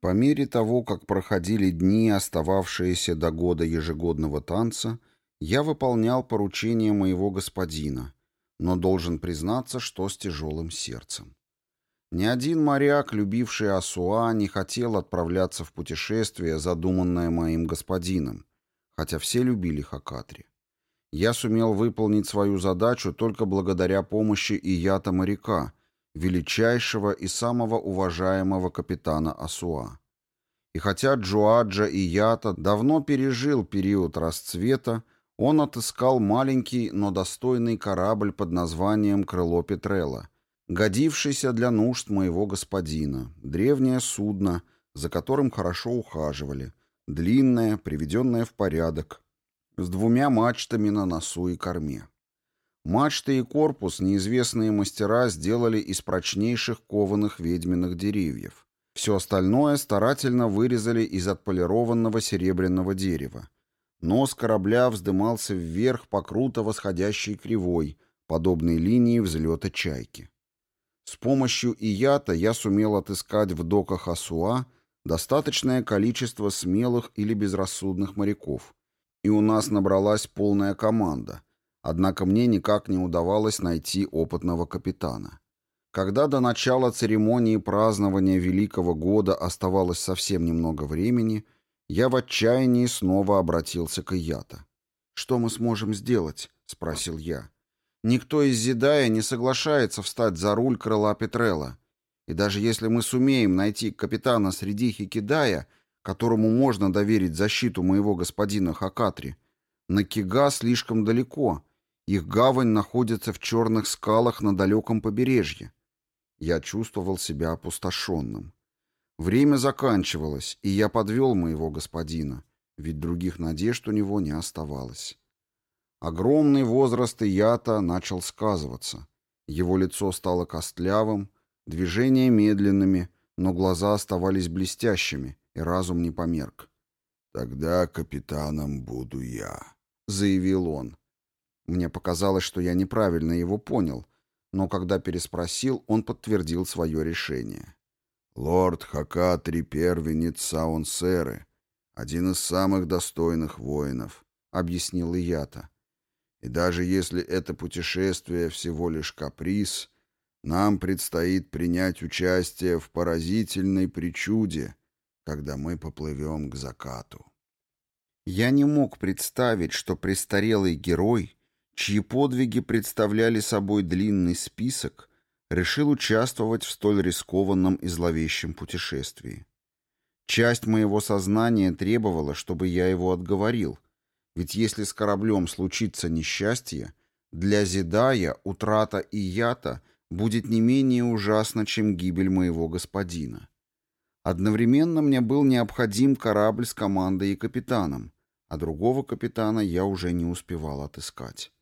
По мере того, как проходили дни, остававшиеся до года ежегодного танца, я выполнял поручения моего господина, но должен признаться, что с тяжелым сердцем. Ни один моряк, любивший Асуа, не хотел отправляться в путешествие, задуманное моим господином, хотя все любили Хакатри. Я сумел выполнить свою задачу только благодаря помощи Ията моряка, величайшего и самого уважаемого капитана Асуа. И хотя Джуаджа Ията давно пережил период расцвета, он отыскал маленький, но достойный корабль под названием «Крыло Петрела», годившийся для нужд моего господина, древнее судно, за которым хорошо ухаживали, длинное, приведенное в порядок, с двумя мачтами на носу и корме. Мачты и корпус неизвестные мастера сделали из прочнейших кованых ведьминых деревьев. Все остальное старательно вырезали из отполированного серебряного дерева. Нос корабля вздымался вверх по круто восходящей кривой, подобной линии взлета чайки. С помощью Ията я сумел отыскать в доках Асуа достаточное количество смелых или безрассудных моряков, и у нас набралась полная команда, однако мне никак не удавалось найти опытного капитана. Когда до начала церемонии празднования Великого года оставалось совсем немного времени, я в отчаянии снова обратился к Ията. «Что мы сможем сделать?» — спросил я. «Никто из Зидая не соглашается встать за руль крыла Петрела. И даже если мы сумеем найти капитана среди Хикидая, которому можно доверить защиту моего господина Хакатри, Накига слишком далеко. Их гавань находится в черных скалах на далеком побережье. Я чувствовал себя опустошенным. Время заканчивалось, и я подвел моего господина, ведь других надежд у него не оставалось. Огромный возраст Ията начал сказываться. Его лицо стало костлявым, движения медленными, но глаза оставались блестящими, и разум не померк. «Тогда капитаном буду я», — заявил он. Мне показалось, что я неправильно его понял, но когда переспросил, он подтвердил свое решение. Лорд Хакатри, первенец Саунсеры, один из самых достойных воинов, объяснил Ията. И даже если это путешествие всего лишь каприз, нам предстоит принять участие в поразительной причуде, когда мы поплывем к закату. Я не мог представить, что престарелый герой, чьи подвиги представляли собой длинный список, решил участвовать в столь рискованном и зловещем путешествии. Часть моего сознания требовала, чтобы я его отговорил, ведь если с кораблем случится несчастье, для Зидая утрата Ията будет не менее ужасна, чем гибель моего господина. Одновременно мне был необходим корабль с командой и капитаном, а другого капитана я уже не успевал отыскать.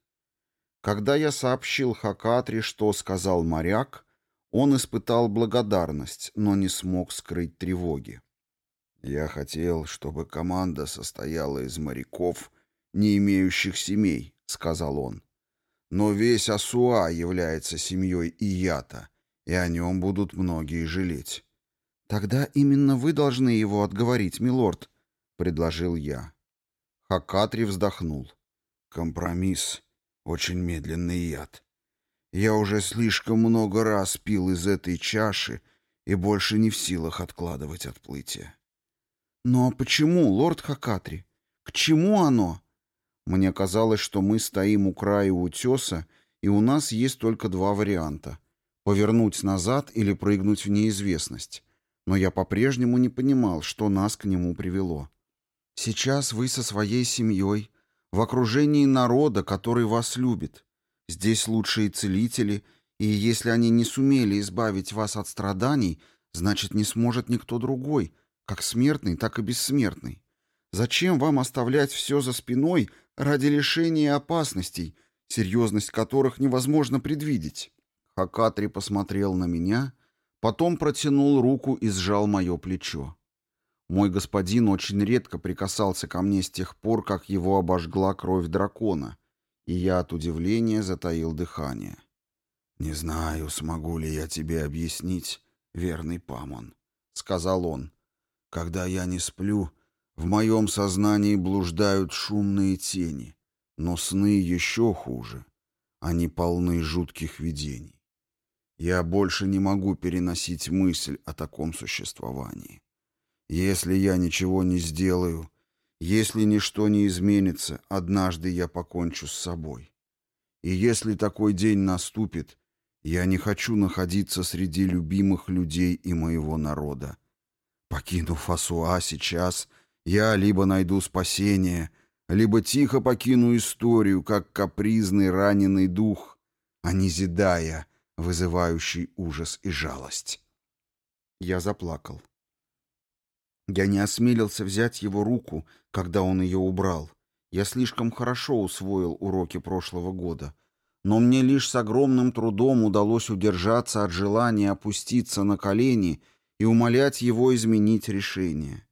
Когда я сообщил Хакатри, что сказал моряк, он испытал благодарность, но не смог скрыть тревоги. «Я хотел, чтобы команда состояла из моряков, не имеющих семей», — сказал он. «Но весь Асуа является семьей Ията, и о нем будут многие жалеть». «Тогда именно вы должны его отговорить, милорд», — предложил я. Хакатри вздохнул. «Компромисс очень медленный яд. Я уже слишком много раз пил из этой чаши и больше не в силах откладывать отплытие. Но почему, лорд Хакатри? К чему оно? Мне казалось, что мы стоим у края утеса, и у нас есть только два варианта — повернуть назад или прыгнуть в неизвестность. Но я по-прежнему не понимал, что нас к нему привело. Сейчас вы со своей семьей в окружении народа, который вас любит. Здесь лучшие целители, и если они не сумели избавить вас от страданий, значит, не сможет никто другой, как смертный, так и бессмертный. Зачем вам оставлять все за спиной ради лишения опасностей, серьезность которых невозможно предвидеть?» Хакатри посмотрел на меня, потом протянул руку и сжал мое плечо. Мой господин очень редко прикасался ко мне с тех пор, как его обожгла кровь дракона, и я от удивления затаил дыхание. «Не знаю, смогу ли я тебе объяснить, верный Памон», — сказал он. Когда я не сплю, в моем сознании блуждают шумные тени, но сны еще хуже. Они полны жутких видений. Я больше не могу переносить мысль о таком существовании. Если я ничего не сделаю, если ничто не изменится, однажды я покончу с собой. И если такой день наступит, я не хочу находиться среди любимых людей и моего народа. Покинув Асуа сейчас, я либо найду спасение, либо тихо покину историю, как капризный раненый дух, а не зидая, вызывающий ужас и жалость. Я заплакал. Я не осмелился взять его руку, когда он ее убрал. Я слишком хорошо усвоил уроки прошлого года. Но мне лишь с огромным трудом удалось удержаться от желания опуститься на колени и умолять его изменить решение.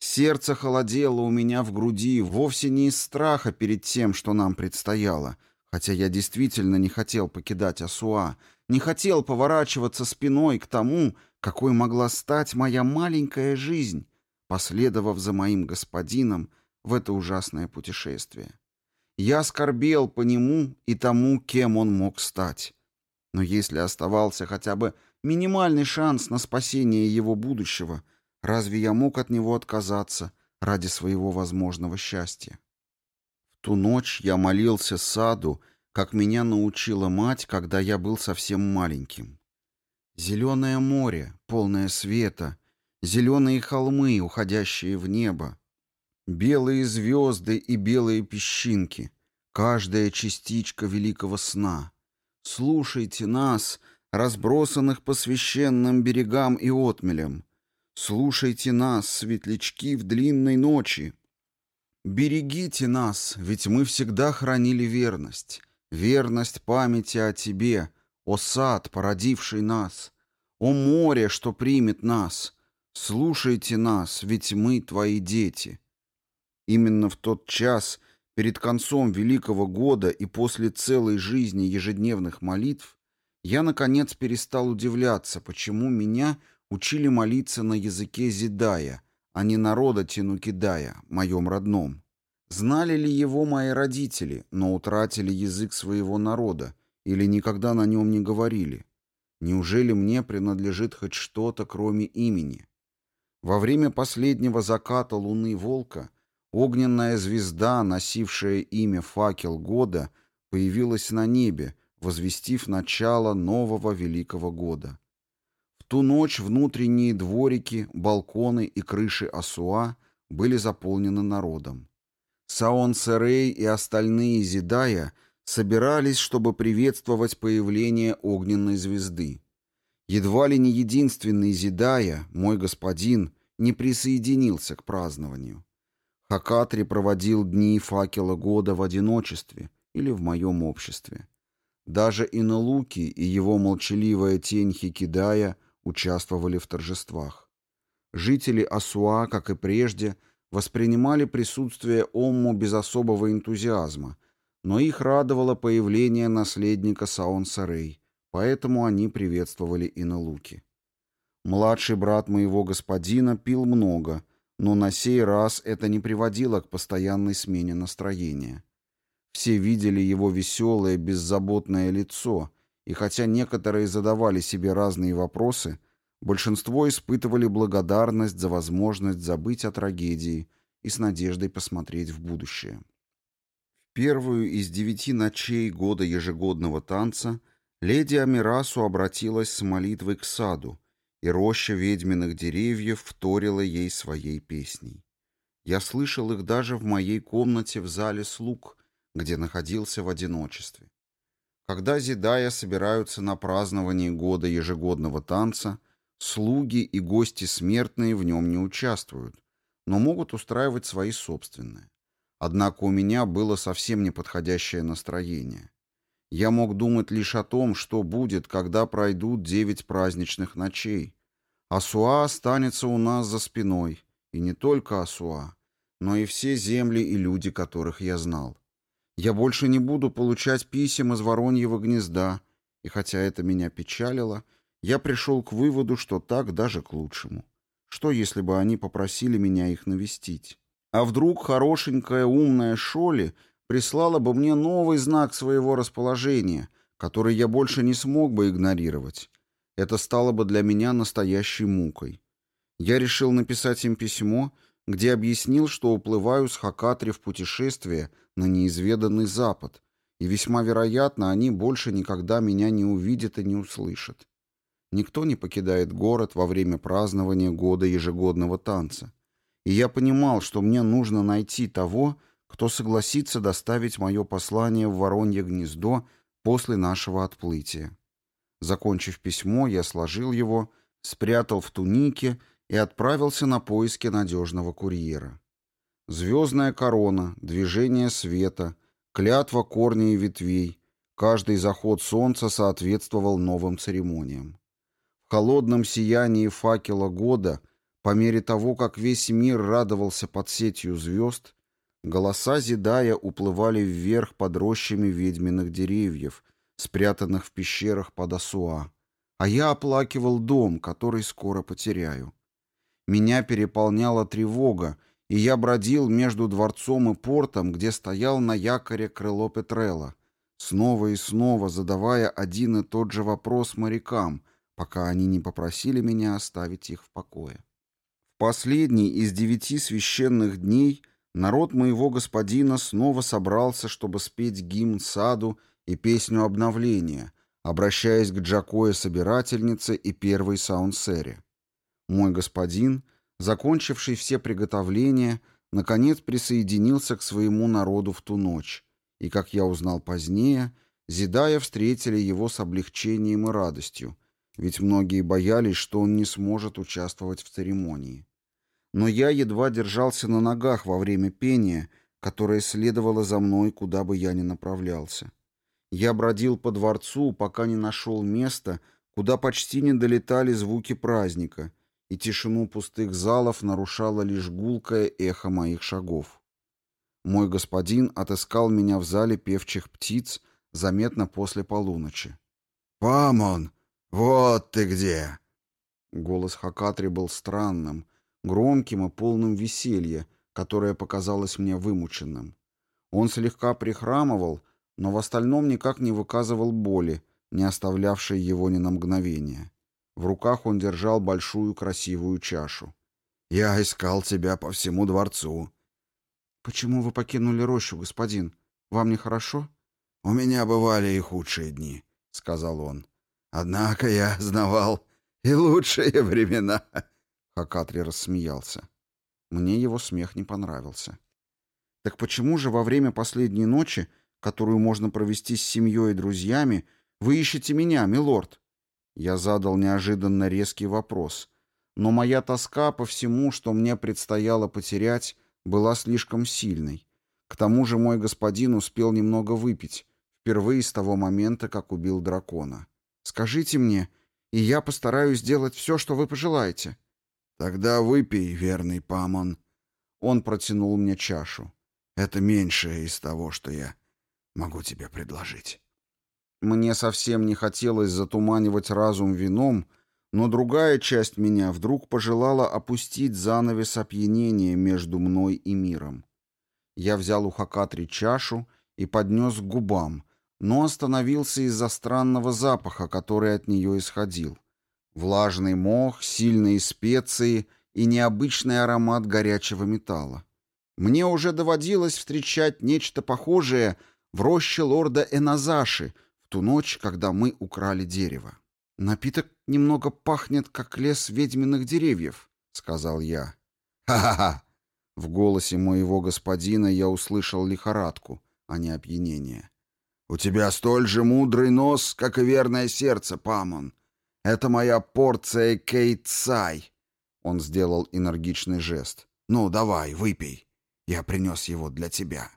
Сердце холодело у меня в груди вовсе не из страха перед тем, что нам предстояло, хотя я действительно не хотел покидать Асуа, не хотел поворачиваться спиной к тому, какой могла стать моя маленькая жизнь, последовав за моим господином в это ужасное путешествие. Я скорбел по нему и тому, кем он мог стать. Но если оставался хотя бы минимальный шанс на спасение его будущего, разве я мог от него отказаться ради своего возможного счастья? В ту ночь я молился саду, как меня научила мать, когда я был совсем маленьким. Зеленое море, полное света, зеленые холмы, уходящие в небо, белые звезды и белые песчинки, каждая частичка великого сна. Слушайте нас — разбросанных по священным берегам и отмелям. Слушайте нас, светлячки в длинной ночи. Берегите нас, ведь мы всегда хранили верность, верность памяти о Тебе, о сад, породивший нас, о море, что примет нас. Слушайте нас, ведь мы Твои дети. Именно в тот час, перед концом Великого года и после целой жизни ежедневных молитв, я, наконец, перестал удивляться, почему меня учили молиться на языке Зидая, а не народа Тинукидая, моем родном. Знали ли его мои родители, но утратили язык своего народа, или никогда на нем не говорили? Неужели мне принадлежит хоть что-то, кроме имени? Во время последнего заката луны Волка огненная звезда, носившая имя Факел Года, появилась на небе, возвестив начало нового Великого года. В ту ночь внутренние дворики, балконы и крыши Асуа были заполнены народом. Саон Серей и остальные Зидая собирались, чтобы приветствовать появление огненной звезды. Едва ли не единственный Зидая, мой господин, не присоединился к празднованию. Хакатри проводил дни факела года в одиночестве или в моем обществе. Даже Иналуки и его молчаливая тень Хикидая участвовали в торжествах. Жители Асуа, как и прежде, воспринимали присутствие Омму без особого энтузиазма, но их радовало появление наследника Саон-Сарей, поэтому они приветствовали Иналуки. Младший брат моего господина пил много, но на сей раз это не приводило к постоянной смене настроения. Все видели его веселое, беззаботное лицо, и хотя некоторые задавали себе разные вопросы, большинство испытывали благодарность за возможность забыть о трагедии и с надеждой посмотреть в будущее. В первую из девяти ночей года ежегодного танца леди Амирасу обратилась с молитвой к саду, и роща ведьминых деревьев вторила ей своей песней. Я слышал их даже в моей комнате в зале слуг — где находился в одиночестве. Когда Зидая собираются на празднование года ежегодного танца, слуги и гости смертные в нем не участвуют, но могут устраивать свои собственные. Однако у меня было совсем неподходящее настроение. Я мог думать лишь о том, что будет, когда пройдут девять праздничных ночей. Асуа останется у нас за спиной, и не только Асуа, но и все земли и люди, которых я знал. Я больше не буду получать писем из вороньего гнезда, и хотя это меня печалило, я пришел к выводу, что так даже к лучшему. Что, если бы они попросили меня их навестить? А вдруг хорошенькая умная Шоли прислала бы мне новый знак своего расположения, который я больше не смог бы игнорировать? Это стало бы для меня настоящей мукой. Я решил написать им письмо, где объяснил, что уплываю с Хакатри в путешествие на неизведанный Запад, и весьма вероятно, они больше никогда меня не увидят и не услышат. Никто не покидает город во время празднования года ежегодного танца. И я понимал, что мне нужно найти того, кто согласится доставить мое послание в Воронье гнездо после нашего отплытия. Закончив письмо, я сложил его, спрятал в тунике и отправился на поиски надежного курьера. Звездная корона, движение света, клятва корней и ветвей, каждый заход солнца соответствовал новым церемониям. Холодном сиянии факела года, по мере того, как весь мир радовался под сетью звезд, голоса Зидая уплывали вверх под рощами ведьминых деревьев, спрятанных в пещерах под Асуа, а я оплакивал дом, который скоро потеряю. Меня переполняла тревога, и я бродил между дворцом и портом, где стоял на якоре крыло Петрела, снова и снова задавая один и тот же вопрос морякам — пока они не попросили меня оставить их в покое. В последний из девяти священных дней народ моего господина снова собрался, чтобы спеть гимн саду и песню обновления, обращаясь к Джакое-собирательнице и первой саунсере. Мой господин, закончивший все приготовления, наконец присоединился к своему народу в ту ночь, и, как я узнал позднее, Зидая встретили его с облегчением и радостью, ведь многие боялись, что он не сможет участвовать в церемонии. Но я едва держался на ногах во время пения, которое следовало за мной, куда бы я ни направлялся. Я бродил по дворцу, пока не нашел места, куда почти не долетали звуки праздника, и тишину пустых залов нарушало лишь гулкое эхо моих шагов. Мой господин отыскал меня в зале певчих птиц заметно после полуночи. «Памон!» «Вот ты где!» Голос Хакатри был странным, громким и полным веселья, которое показалось мне вымученным. Он слегка прихрамывал, но в остальном никак не выказывал боли, не оставлявшей его ни на мгновение. В руках он держал большую красивую чашу. «Я искал тебя по всему дворцу». «Почему вы покинули рощу, господин? Вам нехорошо?» «У меня бывали и худшие дни», — сказал он. Однако я знавал и лучшие времена. Хакатри рассмеялся. Мне его смех не понравился. Так почему же во время последней ночи, которую можно провести с семьей и друзьями, вы ищете меня, милорд? Я задал неожиданно резкий вопрос, но моя тоска по всему, что мне предстояло потерять, была слишком сильной. К тому же мой господин успел немного выпить, впервые с того момента, как убил дракона. Скажите мне, и я постараюсь сделать все, что вы пожелаете». «Тогда выпей, верный Памон». Он протянул мне чашу. «Это меньшее из того, что я могу тебе предложить». Мне совсем не хотелось затуманивать разум вином, но другая часть меня вдруг пожелала опустить занавес опьянения между мной и миром. Я взял у Хакатри чашу и поднес к губам, но остановился из-за странного запаха, который от нее исходил. Влажный мох, сильные специи и необычный аромат горячего металла. Мне уже доводилось встречать нечто похожее в роще лорда Эназаши в ту ночь, когда мы украли дерево. «Напиток немного пахнет, как лес ведьминых деревьев», — сказал я. «Ха-ха-ха!» В голосе моего господина я услышал лихорадку, а не опьянение. У тебя столь же мудрый нос, как и верное сердце, Памон. Это моя порция кейтсай. Он сделал энергичный жест. Ну, давай, выпей. Я принес его для тебя.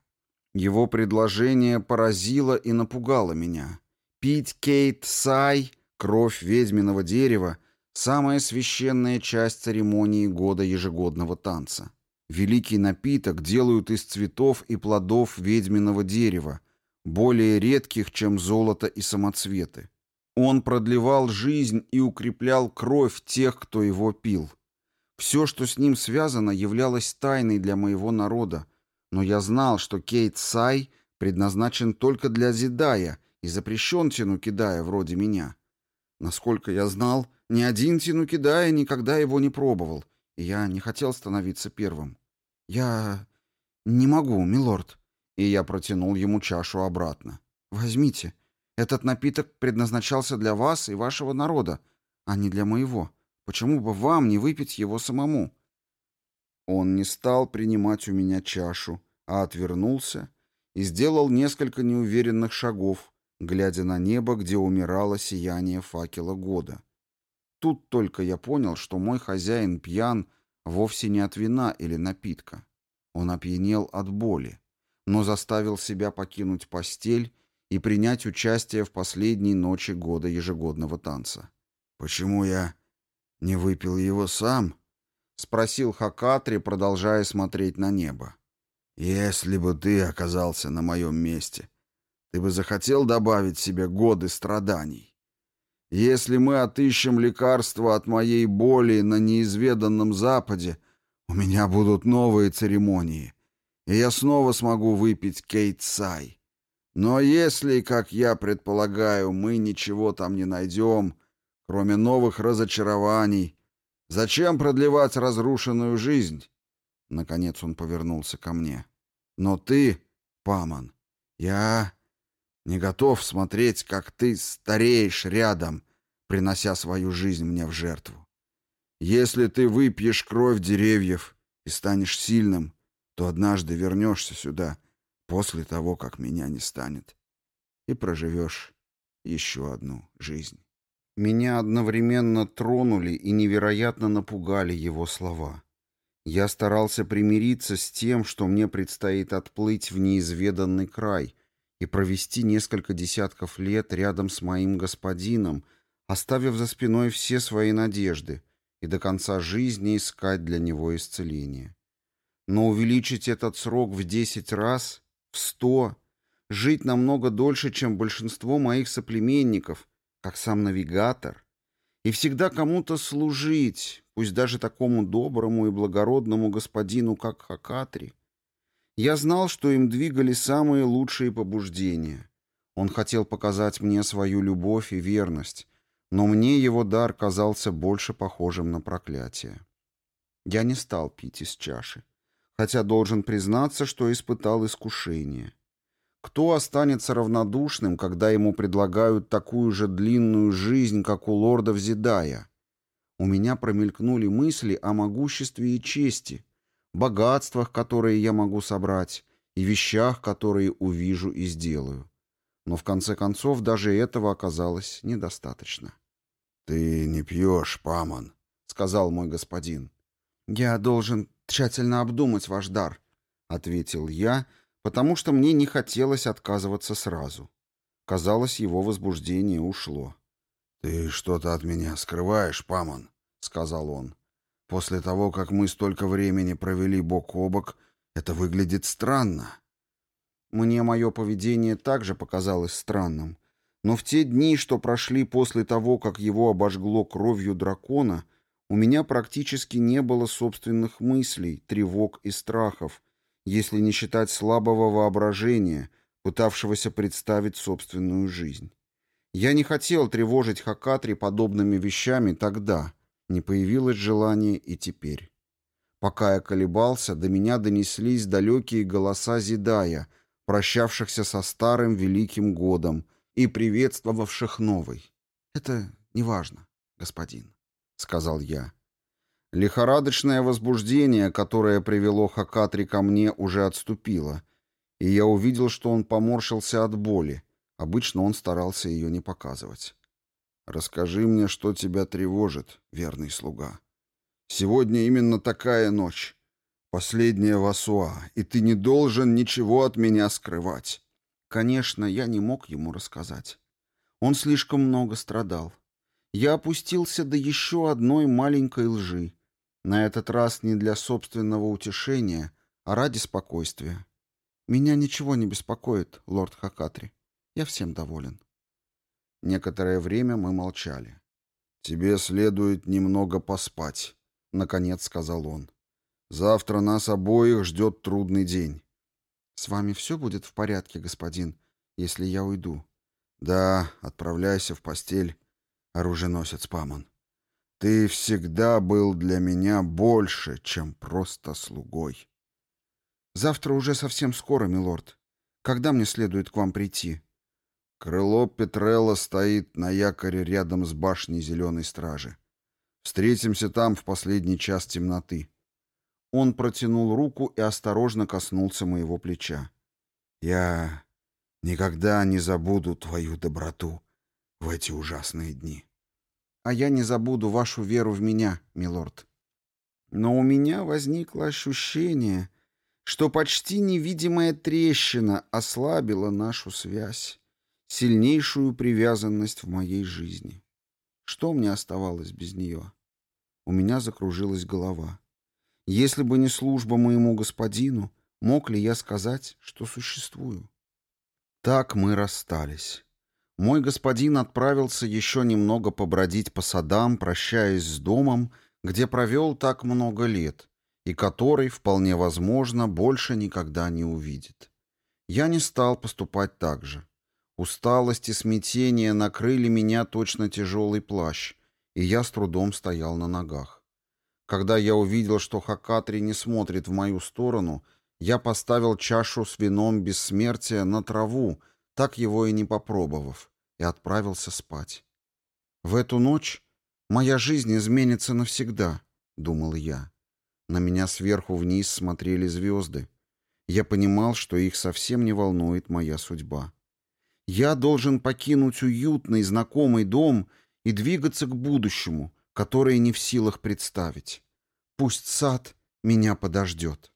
Его предложение поразило и напугало меня. Пить кейтсай, кровь ведьминого дерева, самая священная часть церемонии года ежегодного танца. Великий напиток делают из цветов и плодов ведьминого дерева, более редких, чем золото и самоцветы. Он продлевал жизнь и укреплял кровь тех, кто его пил. Все, что с ним связано, являлось тайной для моего народа, но я знал, что Кейт Сай предназначен только для Зидая и запрещен Тинукидая вроде меня. Насколько я знал, ни один Тинукидая никогда его не пробовал, и я не хотел становиться первым. Я не могу, милорд. И я протянул ему чашу обратно. Возьмите. Этот напиток предназначался для вас и вашего народа, а не для моего. Почему бы вам не выпить его самому? Он не стал принимать у меня чашу, а отвернулся и сделал несколько неуверенных шагов, глядя на небо, где умирало сияние факела года. Тут только я понял, что мой хозяин пьян вовсе не от вина или напитка. Он опьянел от боли, но заставил себя покинуть постель и принять участие в последней ночи года ежегодного танца. «Почему я не выпил его сам?» — спросил Хакатри, продолжая смотреть на небо. «Если бы ты оказался на моем месте, ты бы захотел добавить себе годы страданий. Если мы отыщем лекарство от моей боли на неизведанном Западе, у меня будут новые церемонии, и я снова смогу выпить кейт-сай. Но если, как я предполагаю, мы ничего там не найдем, кроме новых разочарований, зачем продлевать разрушенную жизнь?» Наконец он повернулся ко мне. «Но ты, Паман, я не готов смотреть, как ты стареешь рядом, принося свою жизнь мне в жертву. Если ты выпьешь кровь деревьев и станешь сильным, то однажды вернешься сюда после того, как меня не станет, и проживешь еще одну жизнь. Меня одновременно тронули и невероятно напугали его слова. Я старался примириться с тем, что мне предстоит отплыть в неизведанный край и провести несколько десятков лет рядом с моим господином, оставив за спиной все свои надежды, и до конца жизни искать для него исцеление. Но увеличить этот срок в десять раз в сто, жить намного дольше, чем большинство моих соплеменников, как сам навигатор, и всегда кому-то служить, пусть даже такому доброму и благородному господину, как Хакатри. Я знал, что им двигали самые лучшие побуждения. Он хотел показать мне свою любовь и верность, но мне его дар казался больше похожим на проклятие. Я не стал пить из чаши хотя должен признаться, что испытал искушение. Кто останется равнодушным, когда ему предлагают такую же длинную жизнь, как у лорда Зидая? У меня промелькнули мысли о могуществе и чести, богатствах, которые я могу собрать, и вещах, которые увижу и сделаю. Но в конце концов даже этого оказалось недостаточно. «Ты не пьешь, Памон», — сказал мой господин. «Я должен тщательно обдумать ваш дар», — ответил я, потому что мне не хотелось отказываться сразу. Казалось, его возбуждение ушло. «Ты что-то от меня скрываешь, Памон», — сказал он. «После того, как мы столько времени провели бок о бок, это выглядит странно». Мне мое поведение также показалось странным, но в те дни, что прошли после того, как его обожгло кровью дракона, — у меня практически не было собственных мыслей, тревог и страхов, если не считать слабого воображения, пытавшегося представить собственную жизнь. Я не хотел тревожить Хакатри подобными вещами тогда, не появилось желание и теперь. Пока я колебался, до меня донеслись далекие голоса Зидая, прощавшихся со старым великим годом и приветствовавших новый. «Это неважно, господин». — сказал я. Лихорадочное возбуждение, которое привело Хакатри ко мне, уже отступило, и я увидел, что он поморщился от боли. Обычно он старался ее не показывать. «Расскажи мне, что тебя тревожит, верный слуга. Сегодня именно такая ночь, последняя Васуа, и ты не должен ничего от меня скрывать». Конечно, я не мог ему рассказать. Он слишком много страдал я опустился до еще одной маленькой лжи, на этот раз не для собственного утешения, а ради спокойствия. Меня ничего не беспокоит, лорд Хакатри. Я всем доволен. Некоторое время мы молчали. «Тебе следует немного поспать», — наконец сказал он. «Завтра нас обоих ждет трудный день». «С вами все будет в порядке, господин, если я уйду?» «Да, отправляйся в постель, оруженосец Памон. Ты всегда был для меня больше, чем просто слугой». «Завтра уже совсем скоро, милорд. Когда мне следует к вам прийти?» Крыло Петрелла стоит на якоре рядом с башней Зеленой Стражи. Встретимся там в последний час темноты. Он протянул руку и осторожно коснулся моего плеча. Я никогда не забуду твою доброту в эти ужасные дни. А я не забуду вашу веру в меня, милорд. Но у меня возникло ощущение, что почти невидимая трещина ослабила нашу связь сильнейшую привязанность в моей жизни. Что мне оставалось без нее? У меня закружилась голова. Если бы не служба моему господину, мог ли я сказать, что существую? Так мы расстались. Мой господин отправился еще немного побродить по садам, прощаясь с домом, где провел так много лет, и который, вполне возможно, больше никогда не увидит. Я не стал поступать так же. Усталость и смятение накрыли меня точно тяжелый плащ, и я с трудом стоял на ногах. Когда я увидел, что Хакатри не смотрит в мою сторону, я поставил чашу с вином бессмертия на траву, так его и не попробовав, и отправился спать. «В эту ночь моя жизнь изменится навсегда», — думал я. На меня сверху вниз смотрели звезды. Я понимал, что их совсем не волнует моя судьба. Я должен покинуть уютный, знакомый дом и двигаться к будущему, которое не в силах представить. Пусть сад меня подождет.